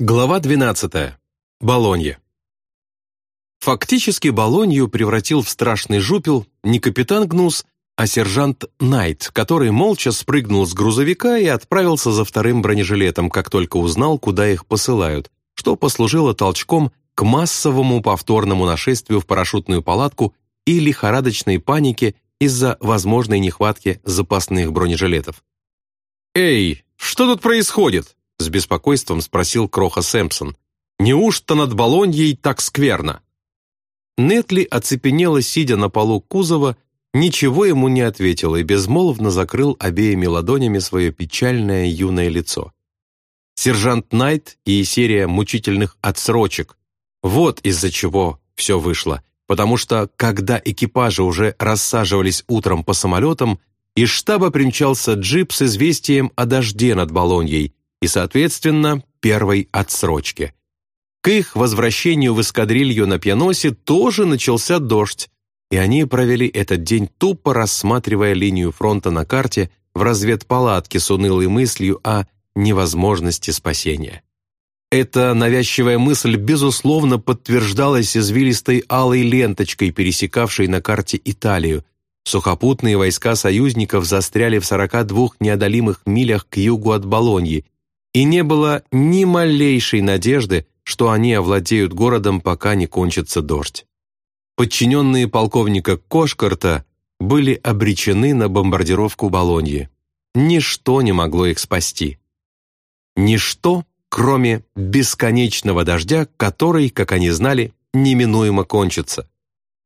Глава 12. Болонья. Фактически Болонью превратил в страшный жупел не капитан Гнус, а сержант Найт, который молча спрыгнул с грузовика и отправился за вторым бронежилетом, как только узнал, куда их посылают, что послужило толчком к массовому повторному нашествию в парашютную палатку и лихорадочной панике из-за возможной нехватки запасных бронежилетов. «Эй, что тут происходит?» С беспокойством спросил Кроха Сэмпсон. «Неужто над Болоньей так скверно?» Нетли оцепенела, сидя на полу кузова, ничего ему не ответил и безмолвно закрыл обеими ладонями свое печальное юное лицо. Сержант Найт и серия мучительных отсрочек. Вот из-за чего все вышло, потому что, когда экипажи уже рассаживались утром по самолетам, из штаба примчался джип с известием о дожде над Болоньей, и, соответственно, первой отсрочке. К их возвращению в эскадрилью на пьяносе тоже начался дождь, и они провели этот день тупо рассматривая линию фронта на карте в разведпалатке с унылой мыслью о невозможности спасения. Эта навязчивая мысль, безусловно, подтверждалась извилистой алой ленточкой, пересекавшей на карте Италию. Сухопутные войска союзников застряли в 42 неодолимых милях к югу от Болоньи, и не было ни малейшей надежды, что они овладеют городом, пока не кончится дождь. Подчиненные полковника Кошкарта были обречены на бомбардировку Болоньи. Ничто не могло их спасти. Ничто, кроме бесконечного дождя, который, как они знали, неминуемо кончится.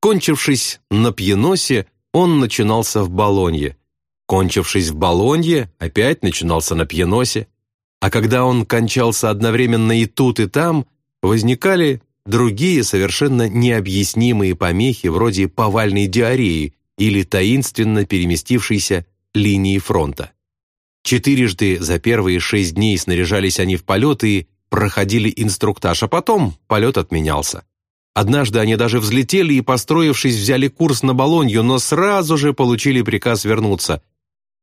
Кончившись на Пьеносе, он начинался в Болонье. Кончившись в Болонье, опять начинался на Пьеносе. А когда он кончался одновременно и тут, и там, возникали другие совершенно необъяснимые помехи вроде повальной диареи или таинственно переместившейся линии фронта. Четырежды за первые шесть дней снаряжались они в полет и проходили инструктаж, а потом полет отменялся. Однажды они даже взлетели и, построившись, взяли курс на Болонью, но сразу же получили приказ вернуться.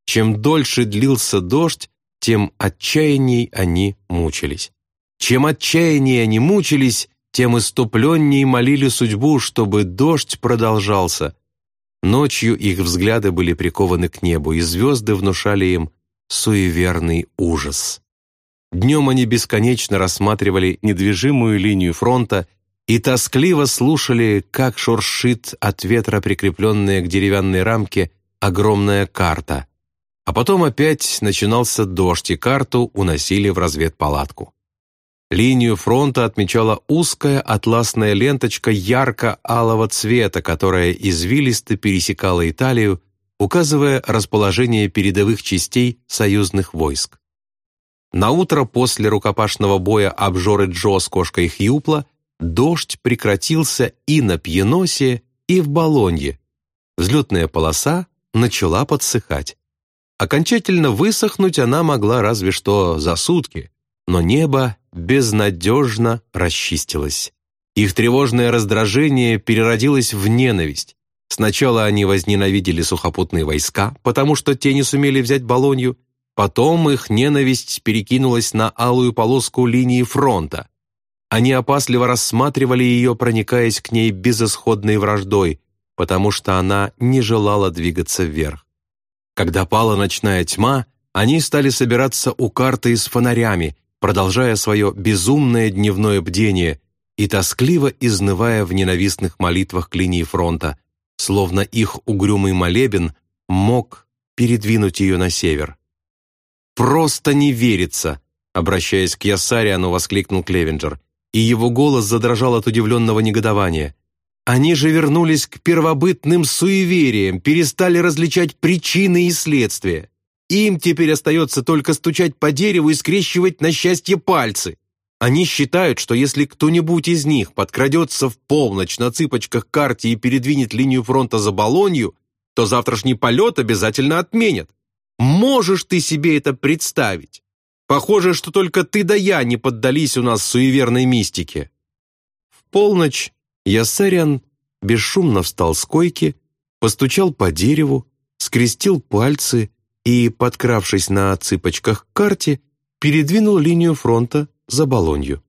Чем дольше длился дождь, тем отчаянней они мучились. Чем отчаяннее они мучились, тем иступленнее молили судьбу, чтобы дождь продолжался. Ночью их взгляды были прикованы к небу, и звезды внушали им суеверный ужас. Днем они бесконечно рассматривали недвижимую линию фронта и тоскливо слушали, как шуршит от ветра прикрепленная к деревянной рамке огромная карта, а потом опять начинался дождь, и карту уносили в разведпалатку. Линию фронта отмечала узкая атласная ленточка ярко-алого цвета, которая извилисто пересекала Италию, указывая расположение передовых частей союзных войск. На утро после рукопашного боя обжоры Джо с кошкой Хьюпла дождь прекратился и на Пьеносе, и в Болонье. Взлетная полоса начала подсыхать. Окончательно высохнуть она могла разве что за сутки, но небо безнадежно расчистилось. Их тревожное раздражение переродилось в ненависть. Сначала они возненавидели сухопутные войска, потому что те не сумели взять Болонью, потом их ненависть перекинулась на алую полоску линии фронта. Они опасливо рассматривали ее, проникаясь к ней безысходной враждой, потому что она не желала двигаться вверх. Когда пала ночная тьма, они стали собираться у карты с фонарями, продолжая свое безумное дневное бдение и тоскливо изнывая в ненавистных молитвах к линии фронта, словно их угрюмый молебен мог передвинуть ее на север. «Просто не верится!» Обращаясь к Ясариану, воскликнул Клевенджер, и его голос задрожал от удивленного негодования. Они же вернулись к первобытным суевериям, перестали различать причины и следствия. Им теперь остается только стучать по дереву и скрещивать на счастье пальцы. Они считают, что если кто-нибудь из них подкрадется в полночь на цыпочках к карте и передвинет линию фронта за Болонью, то завтрашний полет обязательно отменят. Можешь ты себе это представить? Похоже, что только ты да я не поддались у нас суеверной мистике. В полночь Ясариан бесшумно встал с койки, постучал по дереву, скрестил пальцы и, подкравшись на цыпочках к карте, передвинул линию фронта за Болонью.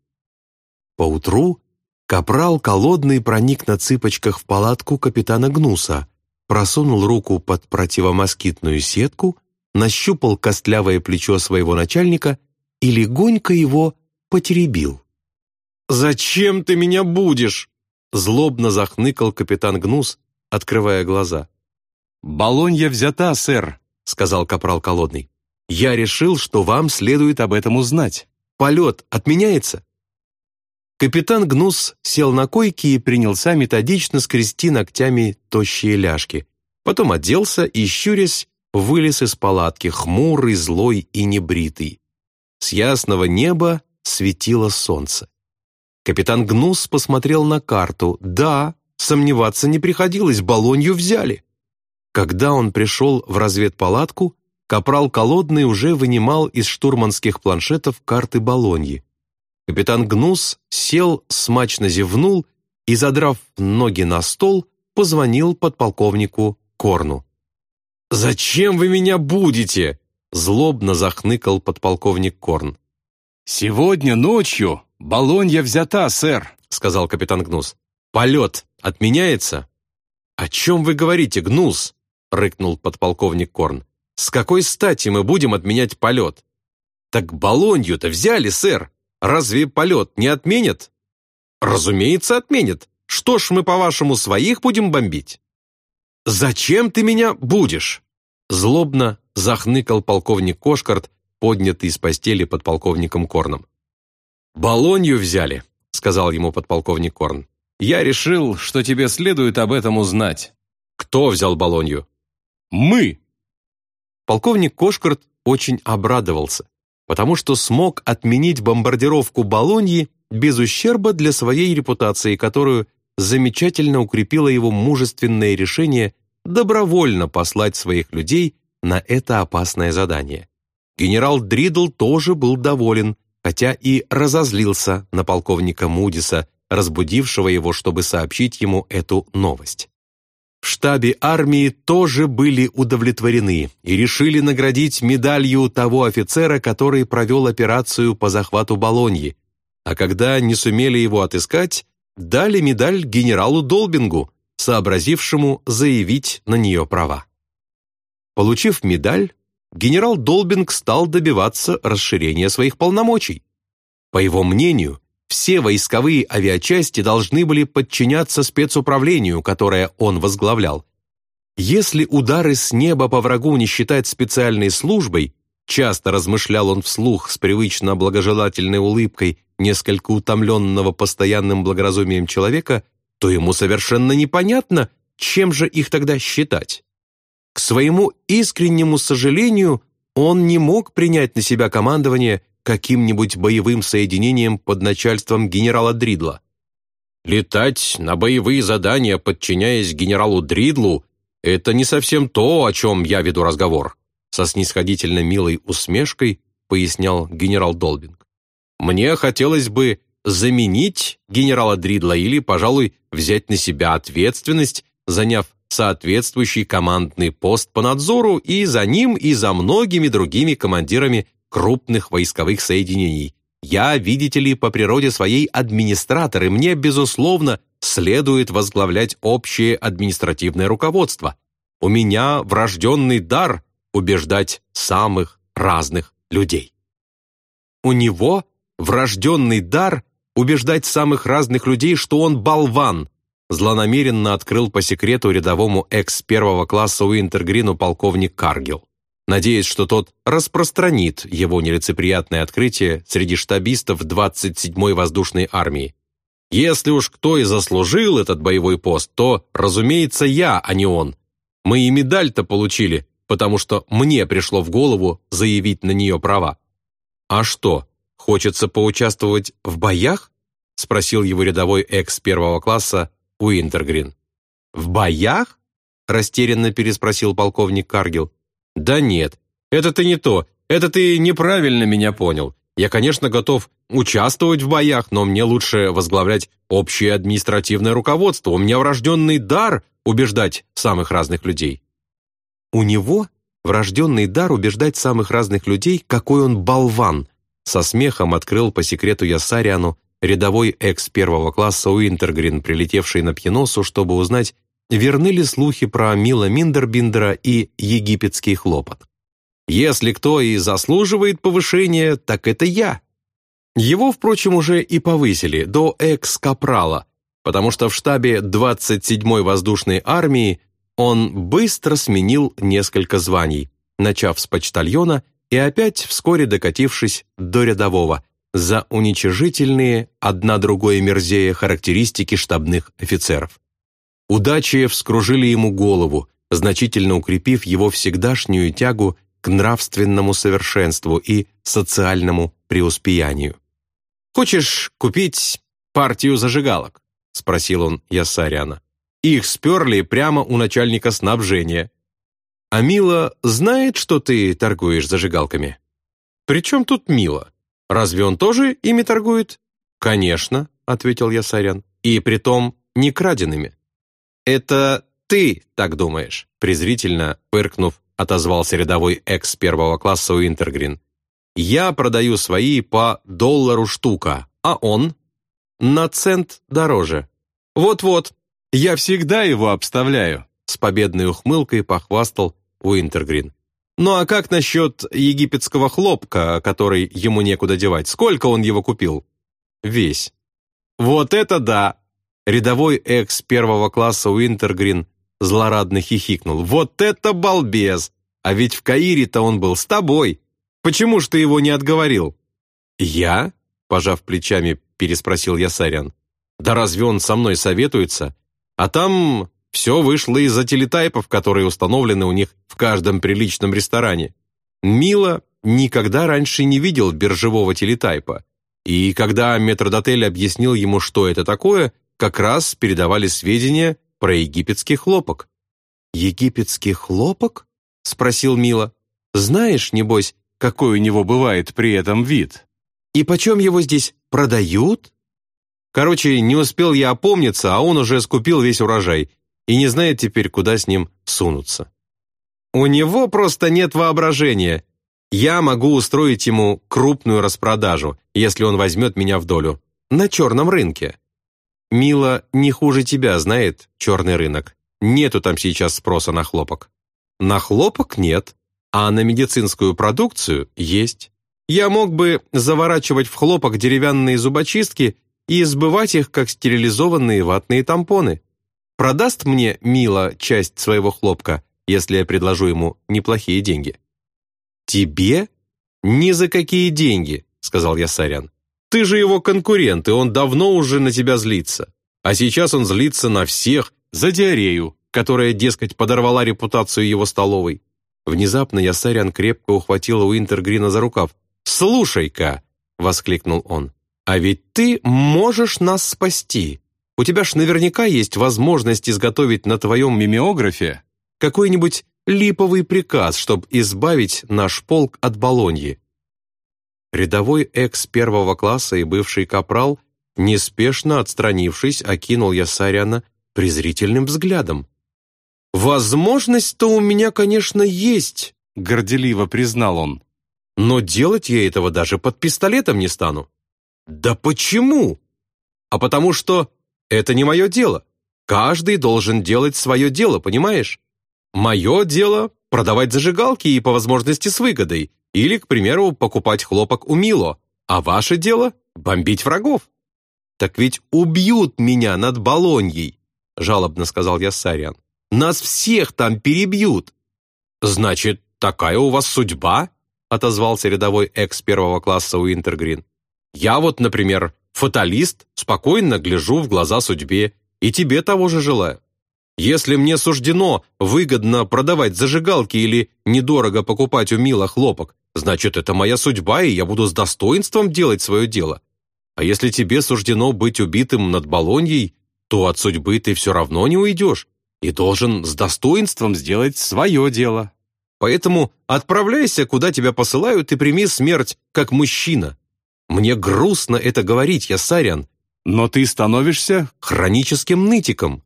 Поутру капрал Колодный проник на цыпочках в палатку капитана Гнуса, просунул руку под противомоскитную сетку, нащупал костлявое плечо своего начальника и легонько его потеребил. «Зачем ты меня будешь?» Злобно захныкал капитан Гнус, открывая глаза. «Болонья взята, сэр», — сказал капрал Колодный. «Я решил, что вам следует об этом узнать. Полет отменяется?» Капитан Гнус сел на койке и принялся методично скрести ногтями тощие ляжки. Потом оделся и, щурясь, вылез из палатки, хмурый, злой и небритый. С ясного неба светило солнце. Капитан Гнус посмотрел на карту. Да, сомневаться не приходилось, Болонью взяли. Когда он пришел в разведпалатку, капрал Колодный уже вынимал из штурманских планшетов карты Болоньи. Капитан Гнус сел, смачно зевнул и, задрав ноги на стол, позвонил подполковнику Корну. «Зачем вы меня будете?» злобно захныкал подполковник Корн. «Сегодня ночью Болонья взята, сэр», сказал капитан Гнус. «Полет отменяется?» «О чем вы говорите, Гнус?» рыкнул подполковник Корн. «С какой стати мы будем отменять полет?» «Так Болонью-то взяли, сэр!» Разве полет не отменят? Разумеется, отменят. Что ж мы, по-вашему, своих будем бомбить? Зачем ты меня будешь? Злобно захныкал полковник Кошкарт, поднятый из постели подполковником Корном. «Болонью взяли», — сказал ему подполковник Корн. «Я решил, что тебе следует об этом узнать». «Кто взял Болонью?» «Мы!» Полковник Кошкарт очень обрадовался потому что смог отменить бомбардировку Болоньи без ущерба для своей репутации, которую замечательно укрепило его мужественное решение добровольно послать своих людей на это опасное задание. Генерал Дридл тоже был доволен, хотя и разозлился на полковника Мудиса, разбудившего его, чтобы сообщить ему эту новость. В штабе армии тоже были удовлетворены и решили наградить медалью того офицера, который провел операцию по захвату Болоньи, а когда не сумели его отыскать, дали медаль генералу Долбингу, сообразившему заявить на нее права. Получив медаль, генерал Долбинг стал добиваться расширения своих полномочий. По его мнению, все войсковые авиачасти должны были подчиняться спецуправлению, которое он возглавлял. Если удары с неба по врагу не считать специальной службой, часто размышлял он вслух с привычно благожелательной улыбкой несколько утомленного постоянным благоразумием человека, то ему совершенно непонятно, чем же их тогда считать. К своему искреннему сожалению, он не мог принять на себя командование каким-нибудь боевым соединением под начальством генерала Дридла. Летать на боевые задания, подчиняясь генералу Дридлу, это не совсем то, о чем я веду разговор, со снисходительно милой усмешкой пояснял генерал Долбинг. Мне хотелось бы заменить генерала Дридла или, пожалуй, взять на себя ответственность, заняв соответствующий командный пост по надзору и за ним, и за многими другими командирами крупных войсковых соединений. Я, видите ли, по природе своей администратор, и мне, безусловно, следует возглавлять общее административное руководство. У меня врожденный дар убеждать самых разных людей. У него врожденный дар убеждать самых разных людей, что он болван, злонамеренно открыл по секрету рядовому экс первого класса Уинтергрину полковник Каргил надеясь, что тот распространит его нелицеприятное открытие среди штабистов 27-й воздушной армии. Если уж кто и заслужил этот боевой пост, то, разумеется, я, а не он. Мы и медаль-то получили, потому что мне пришло в голову заявить на нее права. «А что, хочется поучаствовать в боях?» спросил его рядовой экс первого класса Уинтергрин. «В боях?» растерянно переспросил полковник Каргил. «Да нет, это ты не то, это ты неправильно меня понял. Я, конечно, готов участвовать в боях, но мне лучше возглавлять общее административное руководство. У меня врожденный дар убеждать самых разных людей». У него врожденный дар убеждать самых разных людей, какой он болван, со смехом открыл по секрету Ясариану рядовой экс первого класса Уинтергрин, прилетевший на Пьеносу, чтобы узнать, верны ли слухи про Мила Миндербиндера и египетский хлопот. Если кто и заслуживает повышения, так это я. Его, впрочем, уже и повысили до экс-капрала, потому что в штабе 27-й воздушной армии он быстро сменил несколько званий, начав с почтальона и опять вскоре докатившись до рядового, за уничижительные, одна другое мерзее характеристики штабных офицеров. Удачи вскружили ему голову, значительно укрепив его всегдашнюю тягу к нравственному совершенству и социальному преуспеянию. «Хочешь купить партию зажигалок?» — спросил он Ясаряна. «Их сперли прямо у начальника снабжения. А Мила знает, что ты торгуешь зажигалками?» «При чем тут Мила? Разве он тоже ими торгует?» «Конечно», — ответил Ясарян, «и притом не краденными». «Это ты так думаешь?» презрительно пыркнув, отозвался рядовой экс первого класса Уинтергрин. «Я продаю свои по доллару штука, а он?» «На цент дороже». «Вот-вот, я всегда его обставляю», с победной ухмылкой похвастал Уинтергрин. «Ну а как насчет египетского хлопка, который ему некуда девать? Сколько он его купил?» «Весь». «Вот это да!» Рядовой экс первого класса Уинтергрин злорадно хихикнул. «Вот это балбес! А ведь в Каире-то он был с тобой. Почему ж ты его не отговорил?» «Я?» — пожав плечами, переспросил я Сарян. «Да разве он со мной советуется? А там все вышло из-за телетайпов, которые установлены у них в каждом приличном ресторане. Мила никогда раньше не видел биржевого телетайпа. И когда метрдотель объяснил ему, что это такое, как раз передавали сведения про египетский хлопок. «Египетский хлопок?» — спросил Мила. «Знаешь, небось, какой у него бывает при этом вид? И почем его здесь продают?» Короче, не успел я опомниться, а он уже скупил весь урожай и не знает теперь, куда с ним сунуться. У него просто нет воображения. Я могу устроить ему крупную распродажу, если он возьмет меня в долю. На черном рынке. Мила не хуже тебя знает черный рынок. Нету там сейчас спроса на хлопок. На хлопок нет, а на медицинскую продукцию есть. Я мог бы заворачивать в хлопок деревянные зубочистки и сбывать их, как стерилизованные ватные тампоны. Продаст мне Мила часть своего хлопка, если я предложу ему неплохие деньги. «Тебе? Ни за какие деньги», — сказал я Сарян. Ты же его конкурент, и он давно уже на тебя злится. А сейчас он злится на всех за диарею, которая, дескать, подорвала репутацию его столовой. Внезапно Ясарян крепко ухватила Уинтергрина за рукав. «Слушай-ка!» — воскликнул он. «А ведь ты можешь нас спасти. У тебя ж наверняка есть возможность изготовить на твоем мимеографе какой-нибудь липовый приказ, чтобы избавить наш полк от Болоньи. Рядовой экс первого класса и бывший капрал, неспешно отстранившись, окинул Ясаряна презрительным взглядом. «Возможность-то у меня, конечно, есть», — горделиво признал он. «Но делать я этого даже под пистолетом не стану». «Да почему?» «А потому что это не мое дело. Каждый должен делать свое дело, понимаешь? Мое дело — продавать зажигалки и по возможности с выгодой, или, к примеру, покупать хлопок у Мило, а ваше дело — бомбить врагов. «Так ведь убьют меня над Болоньей», — жалобно сказал я Сариан. «Нас всех там перебьют». «Значит, такая у вас судьба?» — отозвался рядовой экс первого класса Уинтергрин. «Я вот, например, фаталист, спокойно гляжу в глаза судьбе, и тебе того же желаю. Если мне суждено выгодно продавать зажигалки или недорого покупать у Мила хлопок, значит, это моя судьба, и я буду с достоинством делать свое дело. А если тебе суждено быть убитым над Болоньей, то от судьбы ты все равно не уйдешь и должен с достоинством сделать свое дело. Поэтому отправляйся, куда тебя посылают, и прими смерть как мужчина. Мне грустно это говорить, я Сарян, но ты становишься хроническим нытиком.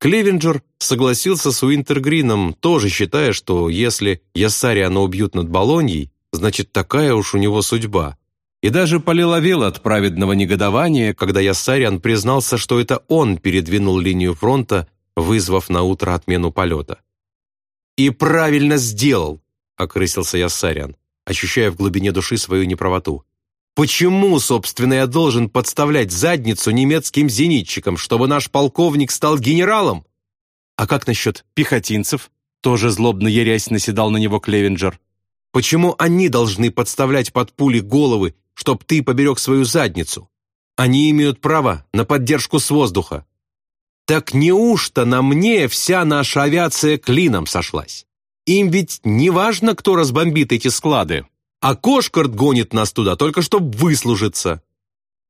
Клевенджер согласился с Уинтергрином, тоже считая, что если Яссариана убьют над Болоньей, Значит, такая уж у него судьба. И даже полиловел от праведного негодования, когда Яссариан признался, что это он передвинул линию фронта, вызвав на утро отмену полета. «И правильно сделал!» — окрысился Яссариан, ощущая в глубине души свою неправоту. «Почему, собственно, я должен подставлять задницу немецким зенитчикам, чтобы наш полковник стал генералом?» «А как насчет пехотинцев?» Тоже злобно ярясь наседал на него Клевенджер. «Почему они должны подставлять под пули головы, чтоб ты поберег свою задницу? Они имеют право на поддержку с воздуха. Так неужто на мне вся наша авиация клином сошлась? Им ведь не важно, кто разбомбит эти склады, а Кошкарт гонит нас туда только чтобы выслужиться».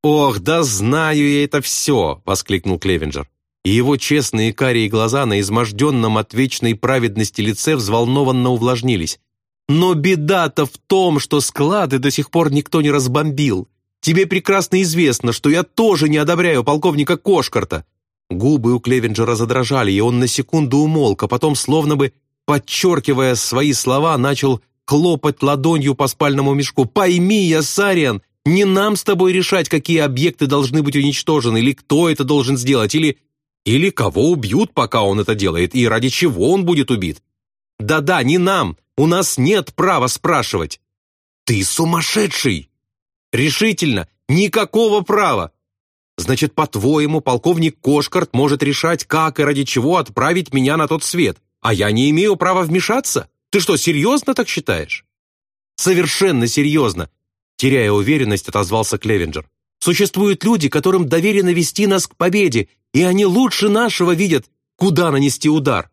«Ох, да знаю я это все!» — воскликнул Клевенджер и его честные карие глаза на изможденном от вечной праведности лице взволнованно увлажнились. «Но беда-то в том, что склады до сих пор никто не разбомбил. Тебе прекрасно известно, что я тоже не одобряю полковника Кошкарта». Губы у Клевенджера задрожали, и он на секунду умолк, а потом, словно бы подчеркивая свои слова, начал хлопать ладонью по спальному мешку. «Пойми, я Сариан, не нам с тобой решать, какие объекты должны быть уничтожены, или кто это должен сделать, или или кого убьют, пока он это делает, и ради чего он будет убит? Да-да, не нам, у нас нет права спрашивать. Ты сумасшедший! Решительно, никакого права! Значит, по-твоему, полковник Кошкарт может решать, как и ради чего отправить меня на тот свет, а я не имею права вмешаться? Ты что, серьезно так считаешь? Совершенно серьезно, теряя уверенность, отозвался Клевенджер. Существуют люди, которым доверено вести нас к победе, и они лучше нашего видят, куда нанести удар.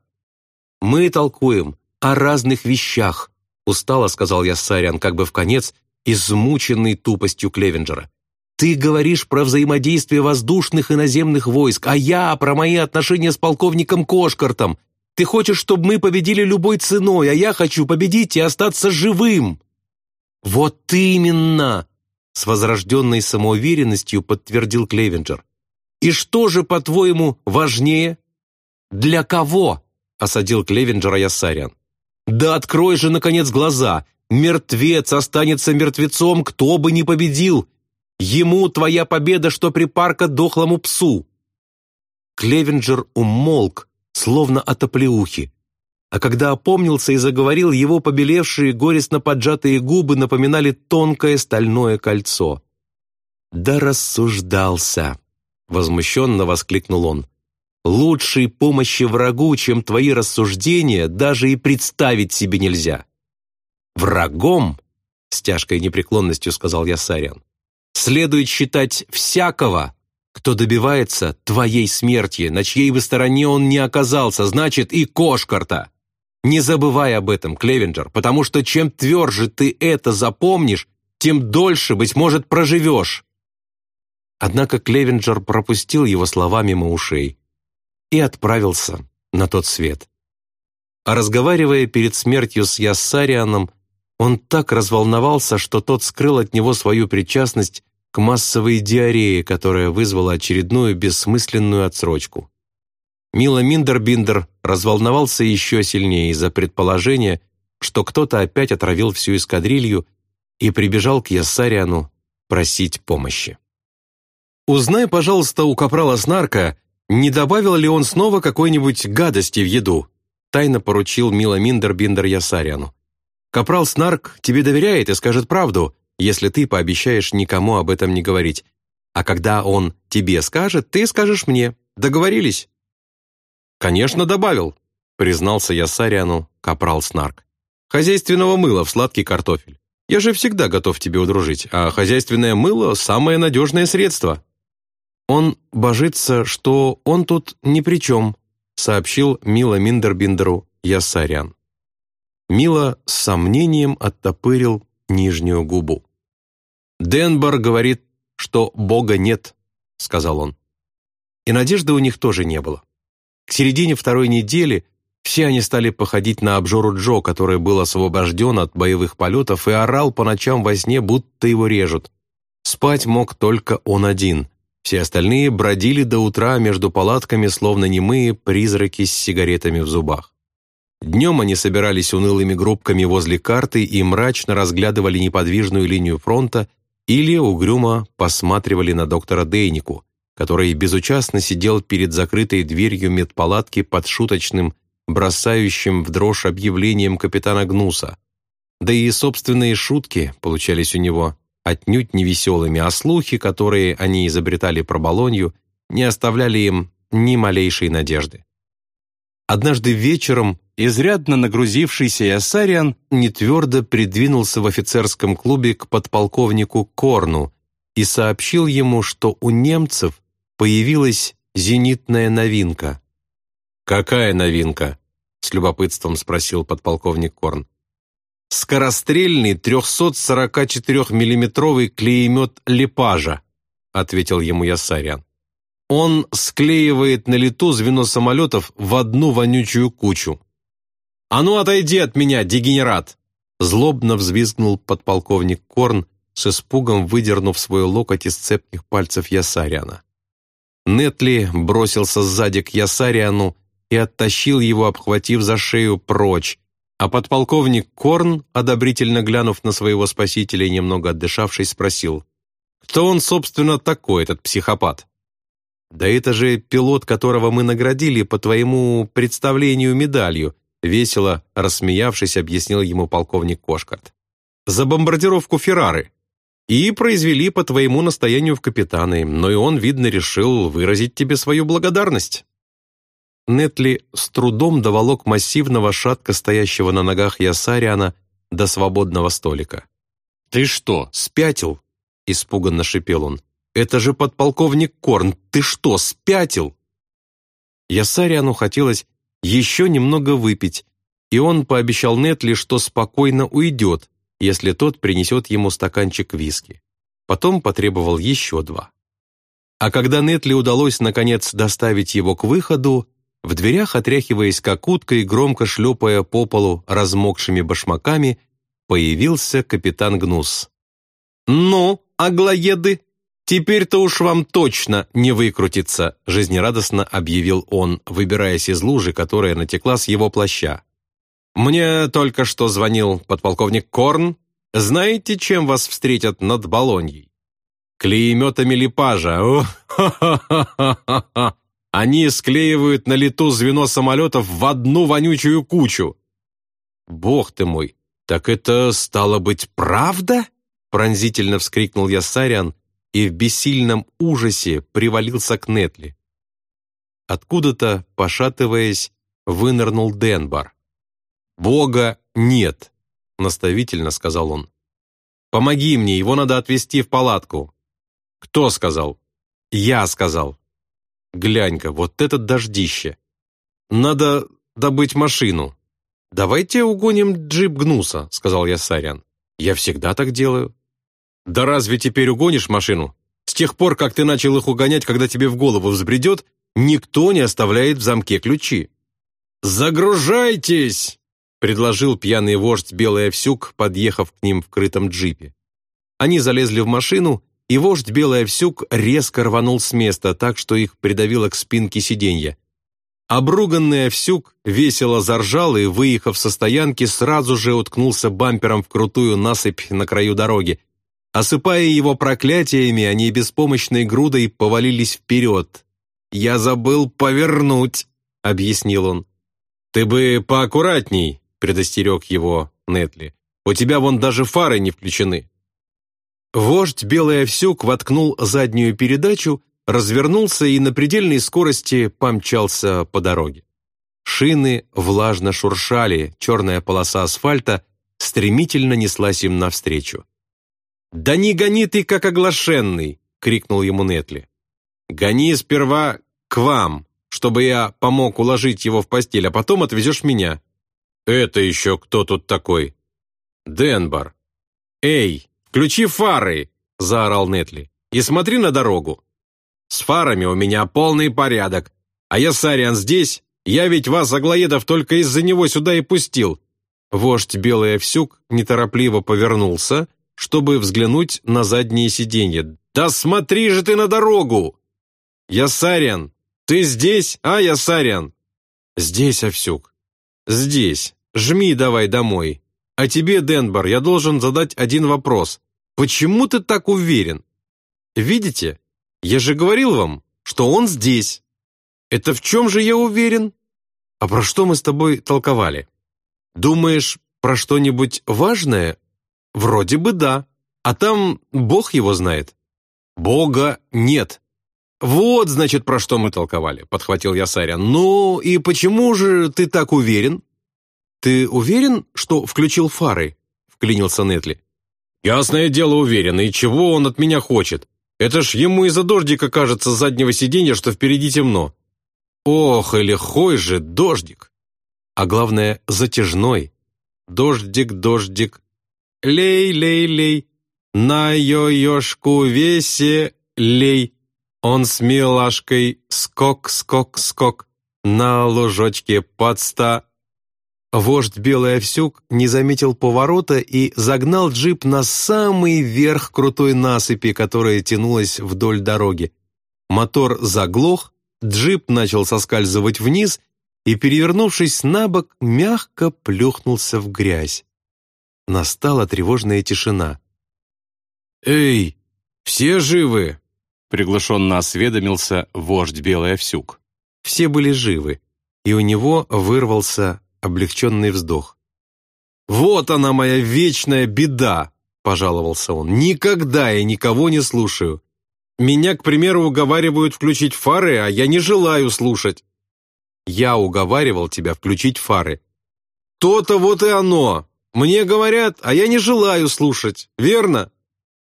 Мы толкуем о разных вещах, устало сказал я Сарян, как бы в конец, измученный тупостью Клевенджера. Ты говоришь про взаимодействие воздушных и наземных войск, а я про мои отношения с полковником Кошкартом. Ты хочешь, чтобы мы победили любой ценой, а я хочу победить и остаться живым. Вот именно, с возрожденной самоуверенностью подтвердил Клевенджер. «И что же, по-твоему, важнее?» «Для кого?» — осадил Клевенджера Яссарян. «Да открой же, наконец, глаза! Мертвец останется мертвецом, кто бы ни победил! Ему твоя победа, что припарка дохлому псу!» Клевенджер умолк, словно от оплеухи, а когда опомнился и заговорил, его побелевшие, горестно поджатые губы напоминали тонкое стальное кольцо. «Да рассуждался!» — возмущенно воскликнул он. «Лучшей помощи врагу, чем твои рассуждения, даже и представить себе нельзя». «Врагом?» — с тяжкой непреклонностью сказал я Сарян. «Следует считать всякого, кто добивается твоей смерти, на чьей бы стороне он не оказался, значит, и Кошкарта. Не забывай об этом, Клевенджер, потому что чем тверже ты это запомнишь, тем дольше, быть может, проживешь». Однако Клевенджер пропустил его слова мимо ушей и отправился на тот свет. А разговаривая перед смертью с Яссарианом, он так разволновался, что тот скрыл от него свою причастность к массовой диарее, которая вызвала очередную бессмысленную отсрочку. Мила Миндербиндер разволновался еще сильнее из-за предположения, что кто-то опять отравил всю эскадрилью и прибежал к Яссариану просить помощи. «Узнай, пожалуйста, у капрала Снарка, не добавил ли он снова какой-нибудь гадости в еду?» тайно поручил Мила Миндербиндер Ясариану. «Капрал Снарк тебе доверяет и скажет правду, если ты пообещаешь никому об этом не говорить. А когда он тебе скажет, ты скажешь мне. Договорились?» «Конечно, добавил», — признался я Сариану, капрал Снарк. «Хозяйственного мыла в сладкий картофель. Я же всегда готов тебе удружить, а хозяйственное мыло — самое надежное средство». «Он божится, что он тут ни при чем», — сообщил Мила Миндербиндеру Ясарян. Мила с сомнением оттопырил нижнюю губу. «Денбар говорит, что Бога нет», — сказал он. И надежды у них тоже не было. К середине второй недели все они стали походить на обжору Джо, который был освобожден от боевых полетов и орал по ночам во сне, будто его режут. Спать мог только он один. Все остальные бродили до утра между палатками, словно немые призраки с сигаретами в зубах. Днем они собирались унылыми группками возле карты и мрачно разглядывали неподвижную линию фронта или угрюмо посматривали на доктора Дейнику, который безучастно сидел перед закрытой дверью медпалатки под шуточным, бросающим в дрожь объявлением капитана Гнуса. Да и собственные шутки получались у него отнюдь не веселыми, а слухи, которые они изобретали про Болонью, не оставляли им ни малейшей надежды. Однажды вечером изрядно нагрузившийся Ясариан нетвердо придвинулся в офицерском клубе к подполковнику Корну и сообщил ему, что у немцев появилась зенитная новинка. «Какая новинка?» — с любопытством спросил подполковник Корн. «Скорострельный 344-миллиметровый клеемет «Лепажа», — ответил ему Ясариан. Он склеивает на лету звено самолетов в одну вонючую кучу. «А ну отойди от меня, дегенерат!» Злобно взвизгнул подполковник Корн, с испугом выдернув свой локоть из цепких пальцев Ясариана. Нетли бросился сзади к Ясариану и оттащил его, обхватив за шею прочь, а подполковник Корн, одобрительно глянув на своего спасителя и немного отдышавшись, спросил, «Кто он, собственно, такой, этот психопат?» «Да это же пилот, которого мы наградили по твоему представлению медалью», весело, рассмеявшись, объяснил ему полковник Кошкарт. «За бомбардировку Феррары. И произвели по твоему настоянию в капитаны, но и он, видно, решил выразить тебе свою благодарность». Нетли с трудом доволок массивного шатка, стоящего на ногах Ясариана, до свободного столика. «Ты что, спятил?» — испуганно шипел он. «Это же подполковник Корн! Ты что, спятил?» Ясариану хотелось еще немного выпить, и он пообещал Нетли, что спокойно уйдет, если тот принесет ему стаканчик виски. Потом потребовал еще два. А когда Нетли удалось, наконец, доставить его к выходу, в дверях, отряхиваясь как утка и громко шлепая по полу размокшими башмаками, появился капитан Гнус. «Ну, аглоеды, «Теперь-то уж вам точно не выкрутиться», жизнерадостно объявил он, выбираясь из лужи, которая натекла с его плаща. «Мне только что звонил подполковник Корн. Знаете, чем вас встретят над Болоньей? Клееметами Липажа. Они склеивают на лету звено самолетов в одну вонючую кучу». «Бог ты мой, так это стало быть правда?» пронзительно вскрикнул я Сариан, и в бессильном ужасе привалился к Нетли. Откуда-то, пошатываясь, вынырнул Денбар. «Бога нет», — наставительно сказал он. «Помоги мне, его надо отвезти в палатку». «Кто сказал?» «Я сказал». «Глянь-ка, вот это дождище! Надо добыть машину». «Давайте угоним джип Гнуса», — сказал я Сарян. «Я всегда так делаю». «Да разве теперь угонишь машину? С тех пор, как ты начал их угонять, когда тебе в голову взбредет, никто не оставляет в замке ключи». «Загружайтесь!» — предложил пьяный вождь Белый Овсюк, подъехав к ним в крытом джипе. Они залезли в машину, и вождь Белый Овсюк резко рванул с места, так что их придавило к спинке сиденья. Обруганный Овсюк весело заржал и, выехав со стоянки, сразу же уткнулся бампером в крутую насыпь на краю дороги, Осыпая его проклятиями, они беспомощной грудой повалились вперед. «Я забыл повернуть», — объяснил он. «Ты бы поаккуратней», — предостерег его Нетли. «У тебя вон даже фары не включены». Вождь Белый Овсюк воткнул заднюю передачу, развернулся и на предельной скорости помчался по дороге. Шины влажно шуршали, черная полоса асфальта стремительно неслась им навстречу. «Да не гони ты, как оглашенный!» — крикнул ему Нетли. «Гони сперва к вам, чтобы я помог уложить его в постель, а потом отвезешь меня». «Это еще кто тут такой?» «Денбар». «Эй, включи фары!» — заорал Нетли. «И смотри на дорогу. С фарами у меня полный порядок. А я Сариан здесь, я ведь вас, аглоедов, только из-за него сюда и пустил». Вождь Белый Овсюк неторопливо повернулся, чтобы взглянуть на задние сиденья. «Да смотри же ты на дорогу!» «Ясарян! Ты здесь, а, Ясарян?» «Здесь, Овсюк». здесь. Жми давай домой. А тебе, Денбор, я должен задать один вопрос. Почему ты так уверен? Видите, я же говорил вам, что он здесь. Это в чем же я уверен? А про что мы с тобой толковали? Думаешь, про что-нибудь важное? Вроде бы да. А там Бог его знает. Бога нет. Вот, значит, про что мы толковали, подхватил я Саря. Ну и почему же ты так уверен? Ты уверен, что включил фары? Вклинился Нетли. Ясное дело уверен, и чего он от меня хочет? Это ж ему из-за дождика кажется с заднего сиденья, что впереди темно. Ох, и лихой же дождик. А главное, затяжной. Дождик, дождик. Лей, лей, лей. На йо-йошку весе лей. Он с милашкой скок, скок, скок. На лужочке подста Вождь Белый Овсюк не заметил поворота и загнал джип на самый верх крутой насыпи, которая тянулась вдоль дороги. Мотор заглох, джип начал соскальзывать вниз и, перевернувшись на бок, мягко плюхнулся в грязь. Настала тревожная тишина. «Эй, все живы?» — приглушенно осведомился вождь Белый Овсюк. Все были живы, и у него вырвался облегченный вздох. «Вот она моя вечная беда!» – пожаловался он. «Никогда я никого не слушаю. Меня, к примеру, уговаривают включить фары, а я не желаю слушать». «Я уговаривал тебя включить фары». «То-то вот и оно! Мне говорят, а я не желаю слушать, верно?»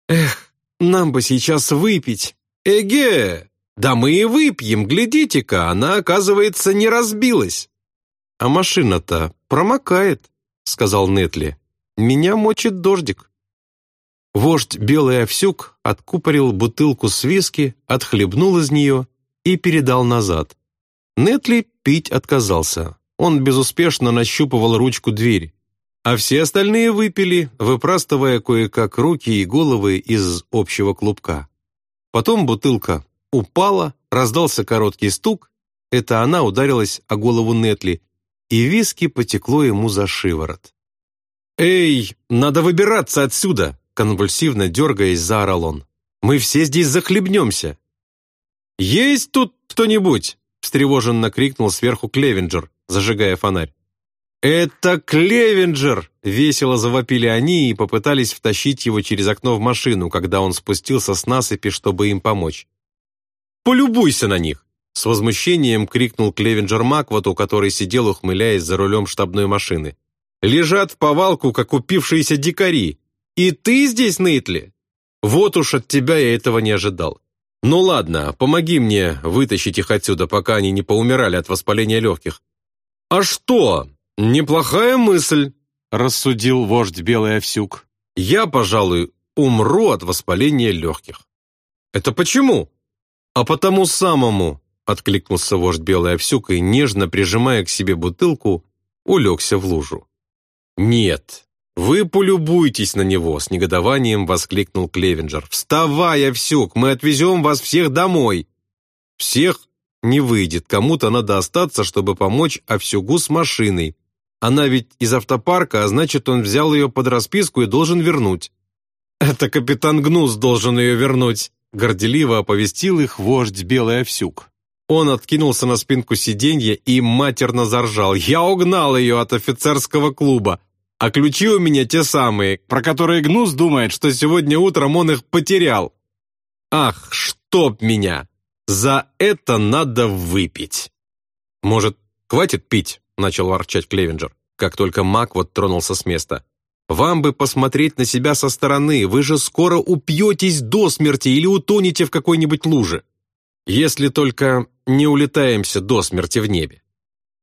«Эх, нам бы сейчас выпить!» «Эге! Да мы и выпьем, глядите-ка, она, оказывается, не разбилась!» «А машина-то промокает», — сказал Нетли. «Меня мочит дождик». Вождь Белый Овсюк откупорил бутылку с виски, отхлебнул из нее и передал назад. Нетли пить отказался. Он безуспешно нащупывал ручку двери. А все остальные выпили, выпрастывая кое-как руки и головы из общего клубка. Потом бутылка упала, раздался короткий стук. Это она ударилась о голову Нетли, и виски потекло ему за шиворот. «Эй, надо выбираться отсюда!» конвульсивно дергаясь, заорал он. «Мы все здесь захлебнемся!» «Есть тут кто-нибудь?» встревоженно крикнул сверху Клевенджер, зажигая фонарь. «Это Клевенджер!» — весело завопили они и попытались втащить его через окно в машину, когда он спустился с насыпи, чтобы им помочь. «Полюбуйся на них! С возмущением крикнул Клевенджер Маквоту, который сидел, ухмыляясь за рулем штабной машины. «Лежат в повалку, как упившиеся дикари! И ты здесь, Нейтли? Вот уж от тебя я этого не ожидал. Ну ладно, помоги мне вытащить их отсюда, пока они не поумирали от воспаления легких». «А что? Неплохая мысль», — рассудил вождь Белый Овсюк. «Я, пожалуй, умру от воспаления легких». «Это почему?» «А потому самому», Откликнулся вождь Белый Овсюк и, нежно прижимая к себе бутылку, улегся в лужу. «Нет, вы полюбуйтесь на него!» С негодованием воскликнул Клевенджер. «Вставай, Овсюк, мы отвезем вас всех домой!» «Всех не выйдет, кому-то надо остаться, чтобы помочь Овсюгу с машиной. Она ведь из автопарка, а значит, он взял ее под расписку и должен вернуть». «Это капитан Гнус должен ее вернуть», горделиво оповестил их вождь Белый Овсюк. Он откинулся на спинку сиденья и матерно заржал. «Я угнал ее от офицерского клуба, а ключи у меня те самые, про которые Гнус думает, что сегодня утром он их потерял. Ах, чтоб меня! За это надо выпить!» «Может, хватит пить?» — начал ворчать Клевенджер, как только Мак вот тронулся с места. «Вам бы посмотреть на себя со стороны, вы же скоро упьетесь до смерти или утонете в какой-нибудь луже. Если только не улетаемся до смерти в небе.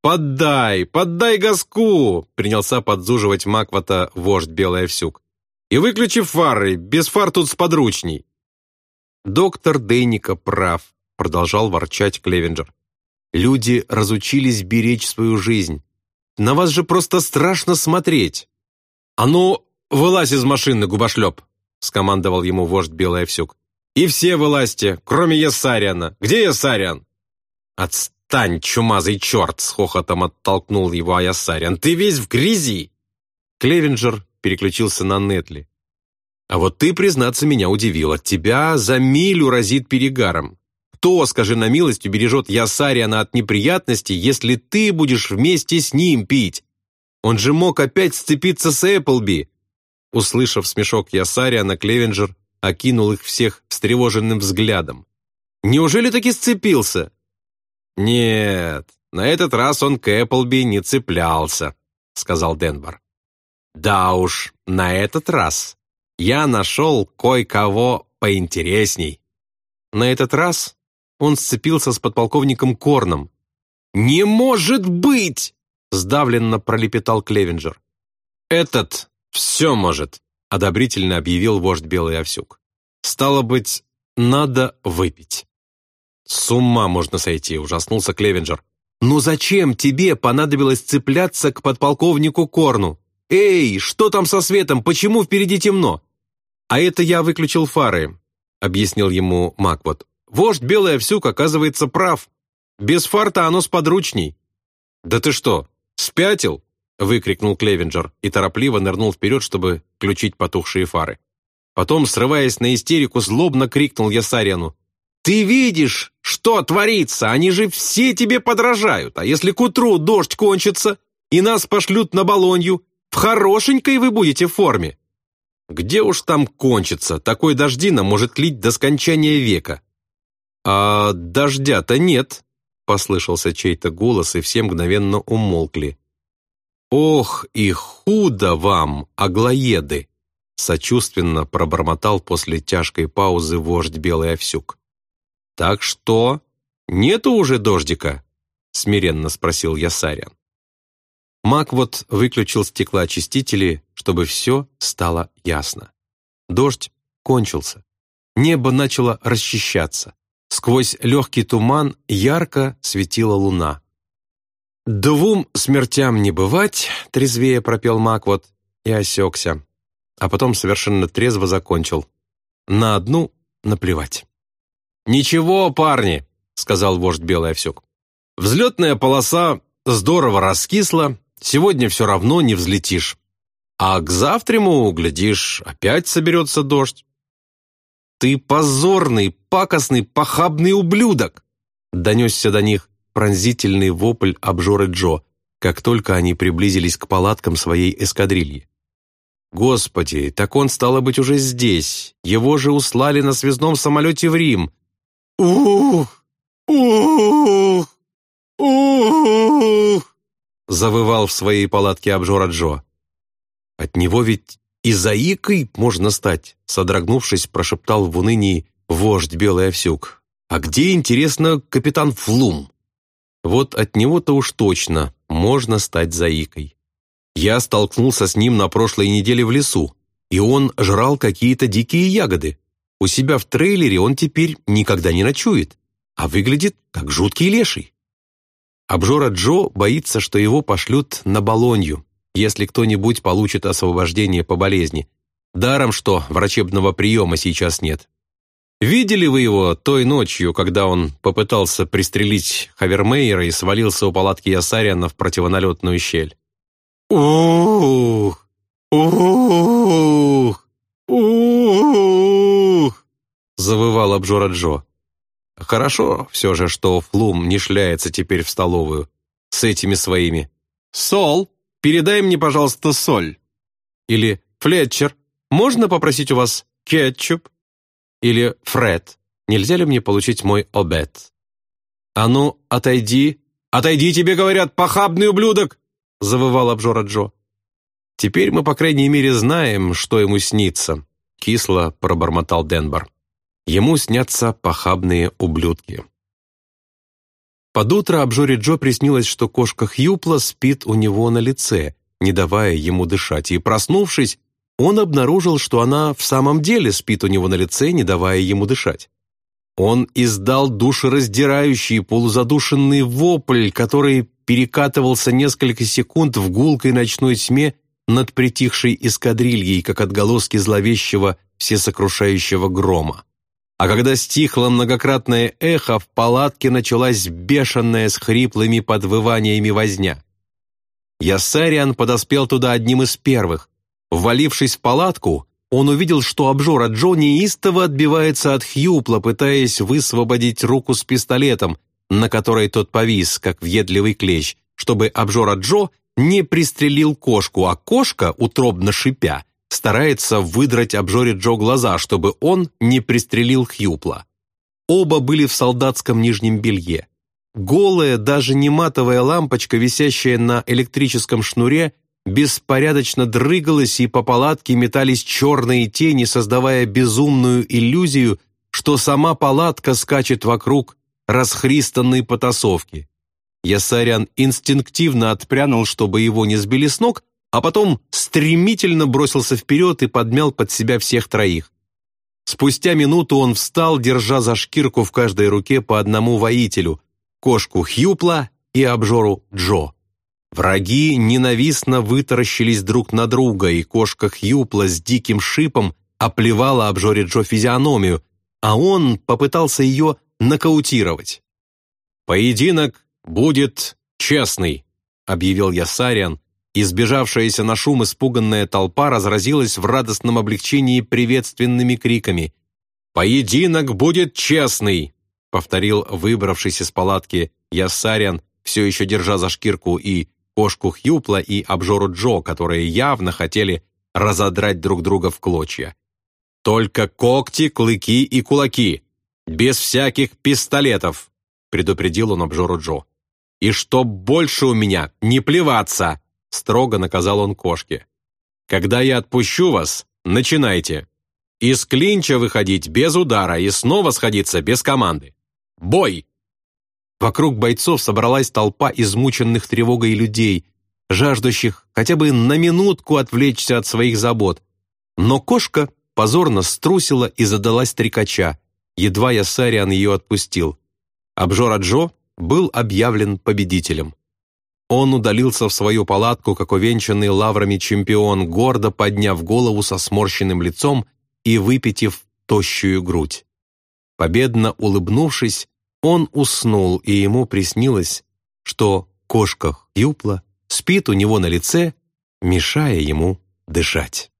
«Поддай, поддай газку!» — принялся подзуживать Маквата вождь Белый Овсюк. «И выключи фары, без фар тут сподручней!» «Доктор Дейника прав», — продолжал ворчать Клевенджер. «Люди разучились беречь свою жизнь. На вас же просто страшно смотреть!» «А ну, вылазь из машины, губошлеп!» — скомандовал ему вождь Белый Овсюк. «И все вылазьте, кроме Ясариана. Где Ясариан?» «Отстань, чумазый черт!» — с хохотом оттолкнул его Аясарян. «Ты весь в грязи!» Клевенджер переключился на Нетли. «А вот ты, признаться, меня удивил. От тебя за милю разит перегаром. Кто, скажи на милость, убережет Ясариана от неприятностей, если ты будешь вместе с ним пить? Он же мог опять сцепиться с Эпплби!» Услышав смешок Ясариана, Клевенджер окинул их всех встревоженным взглядом. «Неужели таки сцепился?» «Нет, на этот раз он к Эпплби не цеплялся», — сказал Денбар. «Да уж, на этот раз я нашел кое-кого поинтересней». На этот раз он сцепился с подполковником Корном. «Не может быть!» — сдавленно пролепетал Клевенджер. «Этот все может», — одобрительно объявил вождь Белый Овсюк. «Стало быть, надо выпить». «С ума можно сойти», — ужаснулся Клевенджер. «Ну зачем тебе понадобилось цепляться к подполковнику Корну? Эй, что там со светом? Почему впереди темно?» «А это я выключил фары», — объяснил ему Маквот. «Вождь Белый Овсюк, оказывается, прав. Без фарта оно сподручней». «Да ты что, спятил?» — выкрикнул Клевенджер и торопливо нырнул вперед, чтобы включить потухшие фары. Потом, срываясь на истерику, злобно крикнул Ясаряну. «Ты видишь, что творится? Они же все тебе подражают. А если к утру дождь кончится, и нас пошлют на Болонью, в хорошенькой вы будете форме». «Где уж там кончится? Такой дождина может лить до скончания века». «А дождя-то нет», — послышался чей-то голос, и все мгновенно умолкли. «Ох, и худо вам, аглоеды!» сочувственно пробормотал после тяжкой паузы вождь Белый Овсюк. «Так что? Нету уже дождика?» смиренно спросил Ясарян. Мак вот выключил стеклоочистители, чтобы все стало ясно. Дождь кончился. Небо начало расчищаться. Сквозь легкий туман ярко светила луна. «Двум смертям не бывать», — трезвее пропел Маквот и осекся, а потом совершенно трезво закончил. «На одну наплевать». «Ничего, парни», — сказал вождь Белый Овсюк. «Взлетная полоса здорово раскисла, сегодня все равно не взлетишь. А к завтраму, глядишь, опять соберется дождь». «Ты позорный, пакостный, похабный ублюдок!» донесся до них пронзительный вопль обжоры Джо, как только они приблизились к палаткам своей эскадрильи. Господи, так он, стало быть, уже здесь. Его же услали на связном самолете в Рим. Ух! Ух! Ух! Завывал в своей палатке обжора Джо. От него ведь и заикой можно стать, содрогнувшись, прошептал в унынии вождь Белый Овсюк. А где, интересно, капитан Флум? Вот от него-то уж точно можно стать заикой. Я столкнулся с ним на прошлой неделе в лесу, и он жрал какие-то дикие ягоды. У себя в трейлере он теперь никогда не ночует, а выглядит как жуткий леший. Обжора Джо боится, что его пошлют на Болонью, если кто-нибудь получит освобождение по болезни. Даром, что врачебного приема сейчас нет. Видели вы его той ночью, когда он попытался пристрелить Хавермейера и свалился у палатки Ясариана в противоналетную щель? «Ух! Ух! Ух!» завывал обжора Джо. Хорошо все же, что Флум не шляется теперь в столовую с этими своими. «Сол, передай мне, пожалуйста, соль». Или «Флетчер, можно попросить у вас кетчуп?» Или «Фред, нельзя ли мне получить мой обед?» «А ну, отойди! Отойди, тебе говорят, похабный ублюдок!» завывал обжора Джо. «Теперь мы, по крайней мере, знаем, что ему снится», кисло пробормотал Денбар. «Ему снятся похабные ублюдки». Под утро обжоре Джо приснилось, что кошка Хьюпла спит у него на лице, не давая ему дышать, и, проснувшись, он обнаружил, что она в самом деле спит у него на лице, не давая ему дышать. Он издал душераздирающий полузадушенный вопль, который перекатывался несколько секунд в гулкой ночной тьме над притихшей эскадрильей, как отголоски зловещего всесокрушающего грома. А когда стихло многократное эхо, в палатке началась бешеная с хриплыми подвываниями возня. Ясариан подоспел туда одним из первых. Ввалившись в палатку, он увидел, что обжора Джо неистово отбивается от Хьюпла, пытаясь высвободить руку с пистолетом, на которой тот повис, как въедливый клещ, чтобы обжора Джо не пристрелил кошку, а кошка, утробно шипя, старается выдрать обжоре Джо глаза, чтобы он не пристрелил Хьюпла. Оба были в солдатском нижнем белье. Голая, даже не матовая лампочка, висящая на электрическом шнуре, беспорядочно дрыгалась, и по палатке метались черные тени, создавая безумную иллюзию, что сама палатка скачет вокруг расхристанной потасовки. Ясарян инстинктивно отпрянул, чтобы его не сбили с ног, а потом стремительно бросился вперед и подмял под себя всех троих. Спустя минуту он встал, держа за шкирку в каждой руке по одному воителю, кошку Хьюпла и обжору Джо. Враги ненавистно вытаращились друг на друга, и кошка Хьюпла с диким шипом оплевала обжоре Джо физиономию, а он попытался ее нокаутировать. «Поединок будет честный», — объявил Ясариан, и сбежавшаяся на шум испуганная толпа разразилась в радостном облегчении приветственными криками. «Поединок будет честный!» — повторил выбравшись из палатки Ясариан, все еще держа за шкирку и кошку Хьюпла и обжору Джо, которые явно хотели разодрать друг друга в клочья. «Только когти, клыки и кулаки, без всяких пистолетов!» — предупредил он обжору Джо. «И чтоб больше у меня не плеваться!» — строго наказал он кошке. «Когда я отпущу вас, начинайте. Из клинча выходить без удара и снова сходиться без команды. Бой!» Вокруг бойцов собралась толпа измученных тревогой людей, жаждущих хотя бы на минутку отвлечься от своих забот. Но кошка позорно струсила и задалась трикача. Едва я Сариан ее отпустил. Обжора Джо был объявлен победителем. Он удалился в свою палатку, как увенчанный лаврами чемпион, гордо подняв голову со сморщенным лицом и выпитив тощую грудь. Победно улыбнувшись, он уснул, и ему приснилось, что кошка Хьюпла спит у него на лице, мешая ему дышать.